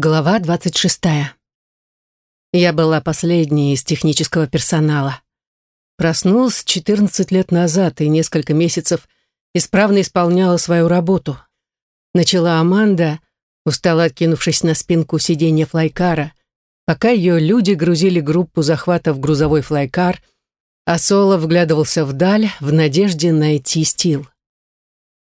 Глава 26. Я была последней из технического персонала. Проснулась 14 лет назад и несколько месяцев исправно исполняла свою работу. Начала Аманда, устало откинувшись на спинку сиденья флайкара, пока ее люди грузили группу захвата в грузовой флайкар, а Соло вглядывался вдаль в надежде найти стил.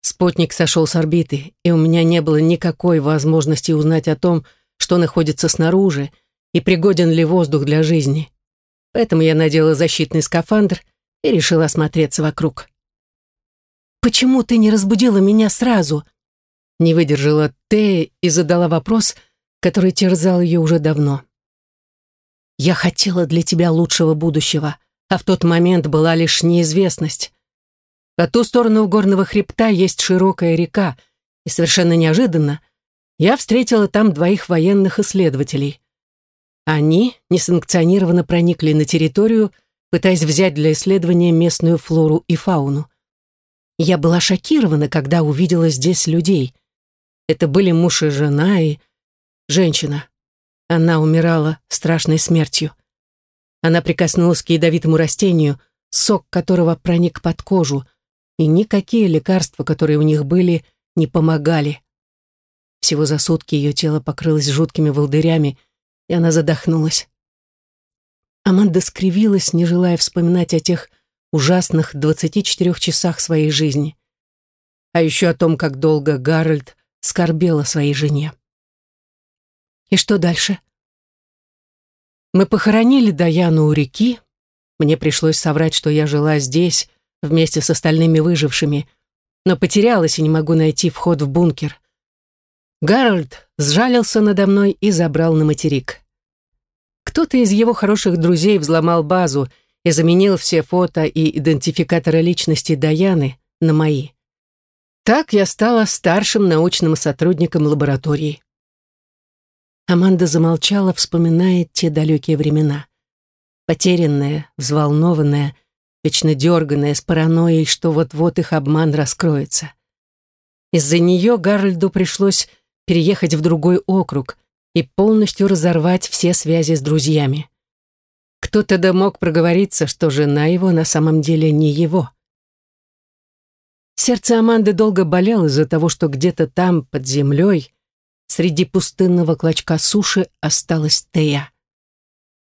Спутник сошел с орбиты, и у меня не было никакой возможности узнать о том, что находится снаружи, и пригоден ли воздух для жизни. Поэтому я надела защитный скафандр и решила осмотреться вокруг. «Почему ты не разбудила меня сразу?» Не выдержала Тея и задала вопрос, который терзал ее уже давно. «Я хотела для тебя лучшего будущего, а в тот момент была лишь неизвестность. По ту сторону горного хребта есть широкая река, и совершенно неожиданно я встретила там двоих военных исследователей. Они несанкционированно проникли на территорию, пытаясь взять для исследования местную флору и фауну. Я была шокирована, когда увидела здесь людей. Это были муж и жена и женщина. Она умирала страшной смертью. Она прикоснулась к ядовитому растению, сок которого проник под кожу — и никакие лекарства, которые у них были, не помогали. Всего за сутки ее тело покрылось жуткими волдырями, и она задохнулась. Аманда скривилась, не желая вспоминать о тех ужасных 24 часах своей жизни. А еще о том, как долго Гарольд скорбел о своей жене. И что дальше? Мы похоронили Даяну у реки. Мне пришлось соврать, что я жила здесь, вместе с остальными выжившими, но потерялась и не могу найти вход в бункер. Гарольд сжалился надо мной и забрал на материк. Кто-то из его хороших друзей взломал базу и заменил все фото и идентификаторы личности Даяны на мои. Так я стала старшим научным сотрудником лаборатории. Аманда замолчала, вспоминая те далекие времена. Потерянная, взволнованная, вечно дерганная, с паранойей, что вот-вот их обман раскроется. Из-за нее Гарольду пришлось переехать в другой округ и полностью разорвать все связи с друзьями. Кто-то да мог проговориться, что жена его на самом деле не его. Сердце Аманды долго болело из-за того, что где-то там, под землей, среди пустынного клочка суши осталась Тея.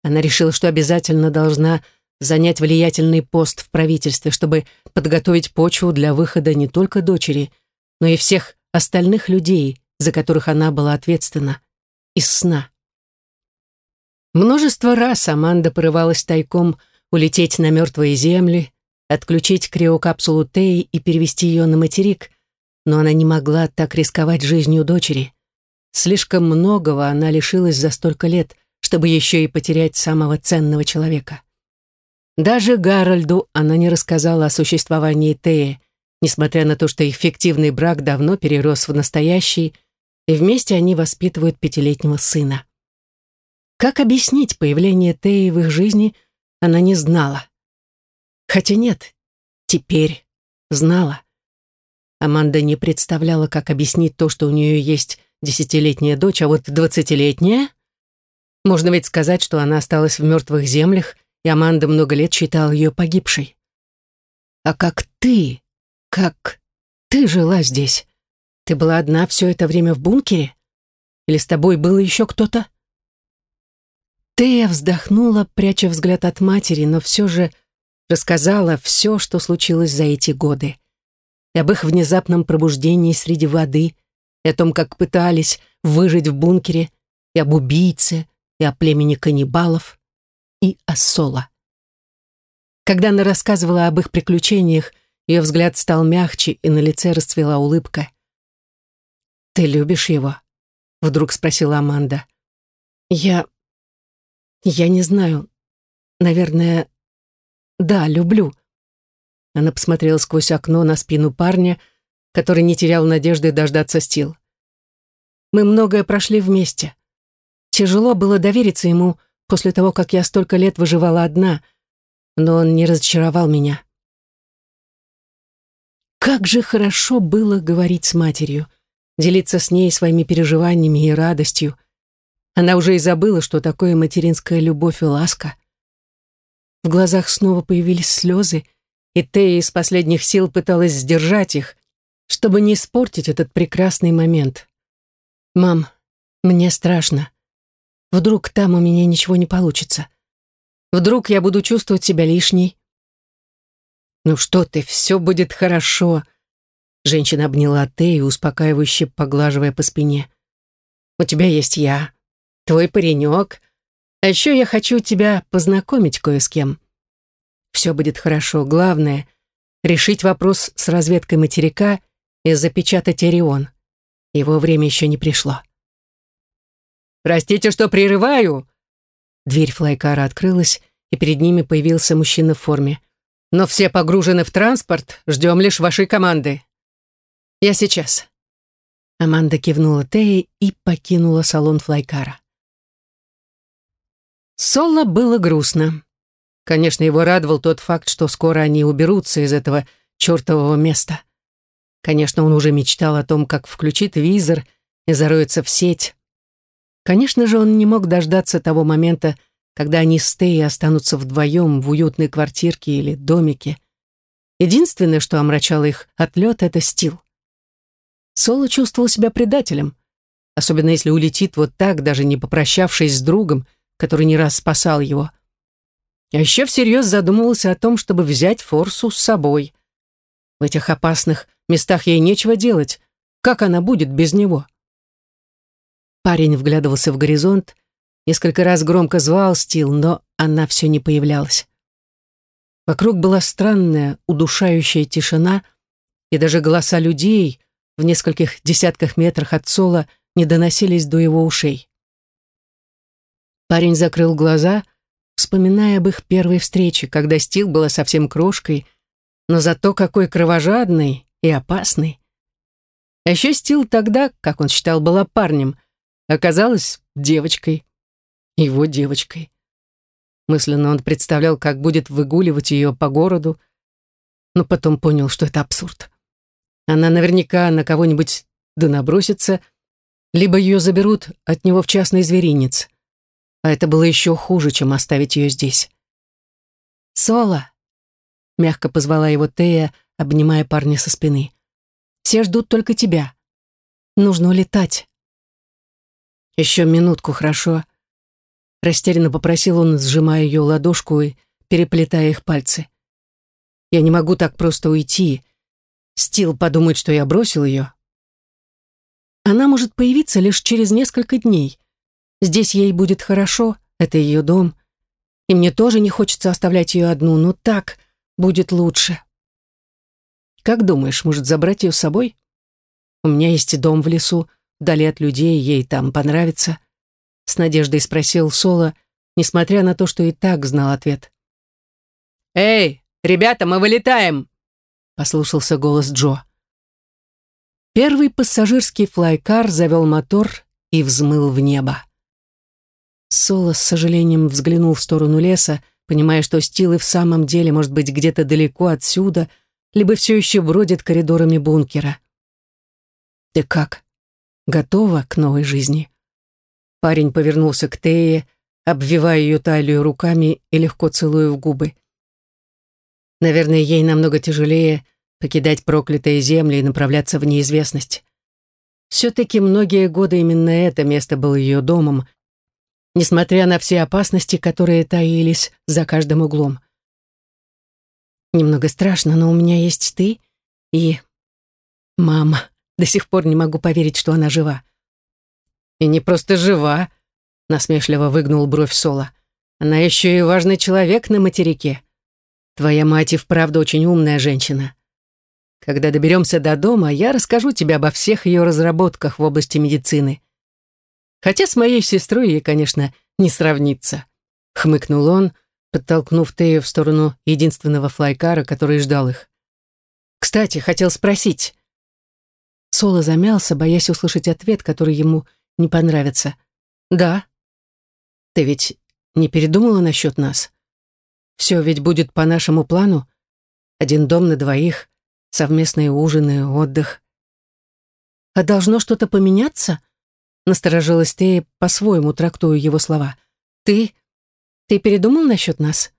Она решила, что обязательно должна занять влиятельный пост в правительстве, чтобы подготовить почву для выхода не только дочери, но и всех остальных людей, за которых она была ответственна, из сна. Множество раз Аманда порывалась тайком улететь на мертвые земли, отключить криокапсулу Теи и перевести ее на материк, но она не могла так рисковать жизнью дочери. Слишком многого она лишилась за столько лет, чтобы еще и потерять самого ценного человека. Даже Гарольду она не рассказала о существовании Теи, несмотря на то, что их фиктивный брак давно перерос в настоящий, и вместе они воспитывают пятилетнего сына. Как объяснить появление Теи в их жизни, она не знала. Хотя нет, теперь знала. Аманда не представляла, как объяснить то, что у нее есть десятилетняя дочь, а вот двадцатилетняя? Можно ведь сказать, что она осталась в мертвых землях и Аманда много лет считала ее погибшей. А как ты, как ты жила здесь? Ты была одна все это время в бункере? Или с тобой был еще кто-то? Тея вздохнула, пряча взгляд от матери, но все же рассказала все, что случилось за эти годы. И об их внезапном пробуждении среди воды, и о том, как пытались выжить в бункере, и об убийце, и о племени каннибалов и Ассола. Когда она рассказывала об их приключениях, ее взгляд стал мягче, и на лице расцвела улыбка. «Ты любишь его?» — вдруг спросила Аманда. «Я... я не знаю. Наверное, да, люблю». Она посмотрела сквозь окно на спину парня, который не терял надежды дождаться Стил. «Мы многое прошли вместе. Тяжело было довериться ему, после того, как я столько лет выживала одна, но он не разочаровал меня. Как же хорошо было говорить с матерью, делиться с ней своими переживаниями и радостью, Она уже и забыла, что такое материнская любовь и ласка. В глазах снова появились слезы, и Тея из последних сил пыталась сдержать их, чтобы не испортить этот прекрасный момент. «Мам, мне страшно. Вдруг там у меня ничего не получится. Вдруг я буду чувствовать себя лишней». «Ну что ты, все будет хорошо», Женщина обняла Тею, успокаивающе поглаживая по спине. «У тебя есть я, твой паренек. А еще я хочу тебя познакомить кое с кем. Все будет хорошо. Главное — решить вопрос с разведкой материка и запечатать Орион. Его время еще не пришло». «Простите, что прерываю!» Дверь флайкара открылась, и перед ними появился мужчина в форме. «Но все погружены в транспорт, ждем лишь вашей команды. Я сейчас». Аманда кивнула Теи и покинула салон флайкара. Соло было грустно. Конечно, его радовал тот факт, что скоро они уберутся из этого чертового места. Конечно, он уже мечтал о том, как включит визор и зароется в сеть. Конечно же, он не мог дождаться того момента, когда они с Теей останутся вдвоем в уютной квартирке или домике. Единственное, что омрачало их отлет, это стил. Соло чувствовал себя предателем, особенно если улетит вот так, даже не попрощавшись с другом, который не раз спасал его. А еще всерьез задумывался о том, чтобы взять Форсу с собой. В этих опасных местах ей нечего делать. Как она будет без него? Парень вглядывался в горизонт, несколько раз громко звал Стил, но она все не появлялась. Вокруг была странная, удушающая тишина, и даже голоса людей, в нескольких десятках метрах от Сола не доносились до его ушей. Парень закрыл глаза, вспоминая об их первой встрече, когда Стил была совсем крошкой, но зато какой кровожадный и опасный. А еще Стил тогда, как он считал, была парнем, оказалась девочкой. Его девочкой. Мысленно он представлял, как будет выгуливать ее по городу, но потом понял, что это абсурд. Она наверняка на кого-нибудь да набросится, либо ее заберут от него в частный зверинец. А это было еще хуже, чем оставить ее здесь. «Соло!» — мягко позвала его Тея, обнимая парня со спины. «Все ждут только тебя. Нужно улетать». «Еще минутку, хорошо?» Растерянно попросил он, сжимая ее ладошку и переплетая их пальцы. «Я не могу так просто уйти. Стил подумает, что я бросил ее. Она может появиться лишь через несколько дней. Здесь ей будет хорошо, это ее дом. И мне тоже не хочется оставлять ее одну, но так будет лучше. Как думаешь, может забрать ее с собой? У меня есть дом в лесу, вдали от людей, ей там понравится. С надеждой спросил Соло, несмотря на то, что и так знал ответ. «Эй, ребята, мы вылетаем!» послышался голос Джо. Первый пассажирский флайкар завел мотор и взмыл в небо. Соло с сожалением взглянул в сторону леса, понимая, что Стил и в самом деле может быть где-то далеко отсюда, либо все еще бродит коридорами бункера. «Ты как? Готова к новой жизни?» Парень повернулся к Тее, обвивая ее талию руками и легко целуя в губы. Наверное, ей намного тяжелее покидать проклятые земли и направляться в неизвестность. Все-таки многие годы именно это место было ее домом, несмотря на все опасности, которые таились за каждым углом. Немного страшно, но у меня есть ты и... Мама. До сих пор не могу поверить, что она жива. И не просто жива, насмешливо выгнул бровь Соло. Она еще и важный человек на материке. Твоя мать и вправду очень умная женщина. Когда доберемся до дома, я расскажу тебе обо всех ее разработках в области медицины. Хотя с моей сестрой ей, конечно, не сравнится. Хмыкнул он, подтолкнув Тею в сторону единственного флайкара, который ждал их. «Кстати, хотел спросить». Соло замялся, боясь услышать ответ, который ему не понравится. «Да». «Ты ведь не передумала насчет нас?» Все ведь будет по нашему плану. Один дом на двоих, совместные ужины, отдых. А должно что-то поменяться? Насторожилась Тея, по-своему трактуя его слова. «Ты? Ты передумал насчет нас?»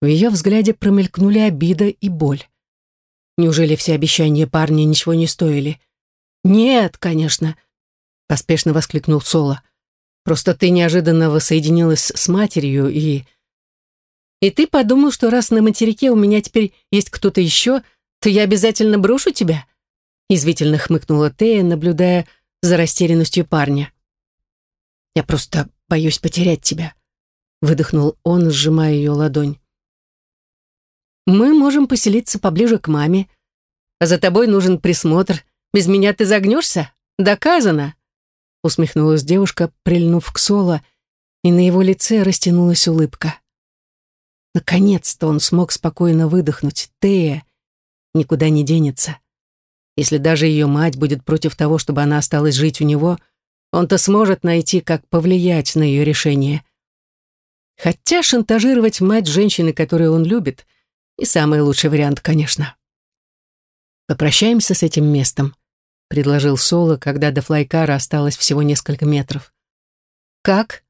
В ее взгляде промелькнули обида и боль. Неужели все обещания парня ничего не стоили? «Нет, конечно», — поспешно воскликнул Соло. «Просто ты неожиданно воссоединилась с матерью и...» «И ты подумал, что раз на материке у меня теперь есть кто-то еще, то я обязательно брошу тебя?» Извительно хмыкнула Тея, наблюдая за растерянностью парня. «Я просто боюсь потерять тебя», — выдохнул он, сжимая ее ладонь. «Мы можем поселиться поближе к маме. А за тобой нужен присмотр. Без меня ты загнешься? Доказано!» Усмехнулась девушка, прильнув к Соло, и на его лице растянулась улыбка. Наконец-то он смог спокойно выдохнуть. Тея никуда не денется. Если даже ее мать будет против того, чтобы она осталась жить у него, он-то сможет найти, как повлиять на ее решение. Хотя шантажировать мать женщины, которую он любит, и самый лучший вариант, конечно. «Попрощаемся с этим местом», — предложил Соло, когда до Флайкара осталось всего несколько метров. «Как?»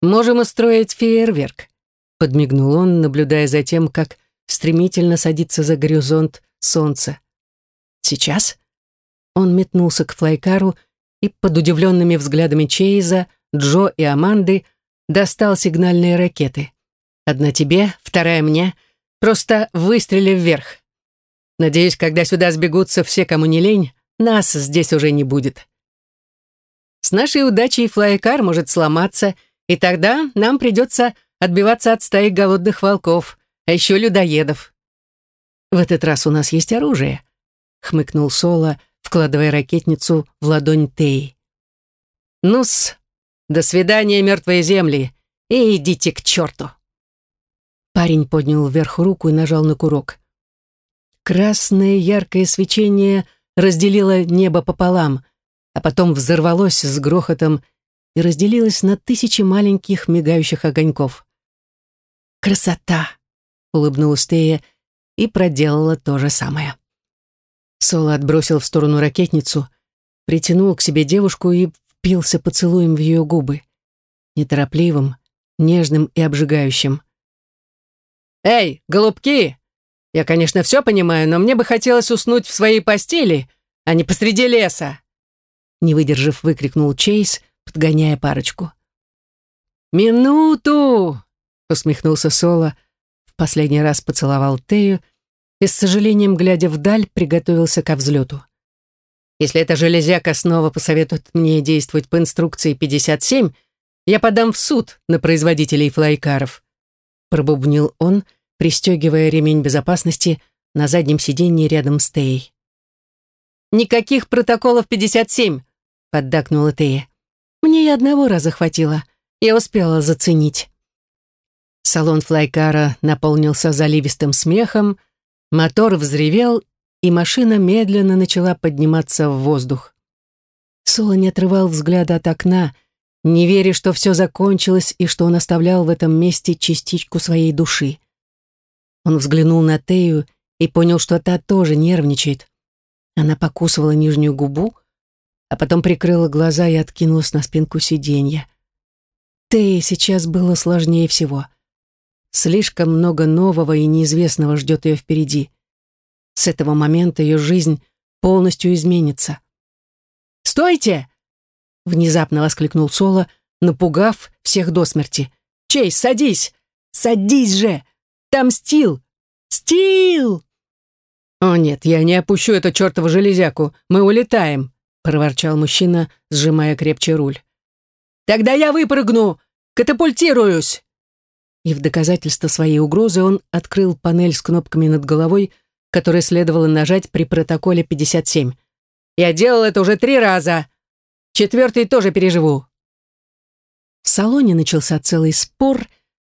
«Можем устроить фейерверк», — подмигнул он, наблюдая за тем, как стремительно садится за горизонт солнце. Сейчас он метнулся к флайкару и под удивленными взглядами Чейза, Джо и Аманды достал сигнальные ракеты. Одна тебе, вторая мне. Просто выстрели вверх. Надеюсь, когда сюда сбегутся все, кому не лень, нас здесь уже не будет. С нашей удачей флайкар может сломаться, и тогда нам придется отбиваться от стаи голодных волков, а еще людоедов. В этот раз у нас есть оружие —— хмыкнул Соло, вкладывая ракетницу в ладонь Теи. «Ну-с, до свидания, мертвые земли, и идите к черту!» Парень поднял вверх руку и нажал на курок. Красное яркое свечение разделило небо пополам, а потом взорвалось с грохотом и разделилось на тысячи маленьких мигающих огоньков. «Красота!» — улыбнулась Тея и проделала то же самое. Соло отбросил в сторону ракетницу, притянул к себе девушку и впился поцелуем в ее губы. Неторопливым, нежным и обжигающим. «Эй, голубки! Я, конечно, все понимаю, но мне бы хотелось уснуть в своей постели, а не посреди леса!» Не выдержав, выкрикнул Чейз, подгоняя парочку. «Минуту!» — усмехнулся Соло, в последний раз поцеловал Тею и с сожалением, глядя вдаль, приготовился ко взлету. Если эта железяка снова посоветует мне действовать по инструкции 57, я подам в суд на производителей флайкаров», пробубнил он, пристегивая ремень безопасности на заднем сиденье рядом с Теей. «Никаких протоколов 57», — поддакнула Тея. «Мне и одного раза хватило. Я успела заценить». Салон флайкара наполнился заливистым смехом, Мотор взревел, и машина медленно начала подниматься в воздух. Соло не отрывал взгляда от окна, не веря, что все закончилось и что он оставлял в этом месте частичку своей души. Он взглянул на Тею и понял, что та тоже нервничает. Она покусывала нижнюю губу, а потом прикрыла глаза и откинулась на спинку сиденья. Тее сейчас было сложнее всего — Слишком много нового и неизвестного ждет ее впереди. С этого момента ее жизнь полностью изменится. «Стойте!» — внезапно воскликнул Соло, напугав всех до смерти. «Чейз, садись! Садись же! Там Стил! Стил!» «О нет, я не опущу эту чертову железяку, мы улетаем!» — проворчал мужчина, сжимая крепче руль. «Тогда я выпрыгну! Катапультируюсь!» и в доказательство своей угрозы он открыл панель с кнопками над головой, которые следовало нажать при протоколе 57. «Я делал это уже три раза. Четвертый тоже переживу». В салоне начался целый спор,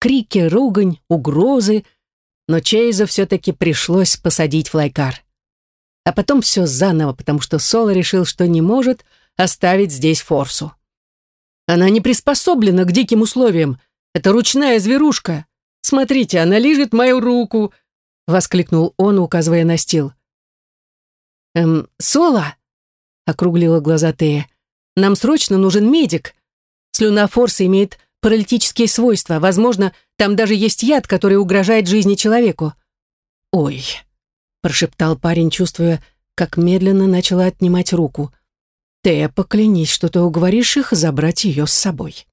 крики, ругань, угрозы, но Чейзу все-таки пришлось посадить флайкар. А потом все заново, потому что Соло решил, что не может оставить здесь форсу. Она не приспособлена к диким условиям, это ручная зверушка. Смотрите, она лижет мою руку!» — воскликнул он, указывая на стил. «Эм, Соло?» — округлила глаза Тея. Нам срочно нужен медик. Слюнофорс имеет паралитические свойства. Возможно, там даже есть яд, который угрожает жизни человеку. Ой, прошептал парень, чувствуя, как медленно начала отнимать руку. Ты поклянись, что ты уговоришь их забрать ее с собой.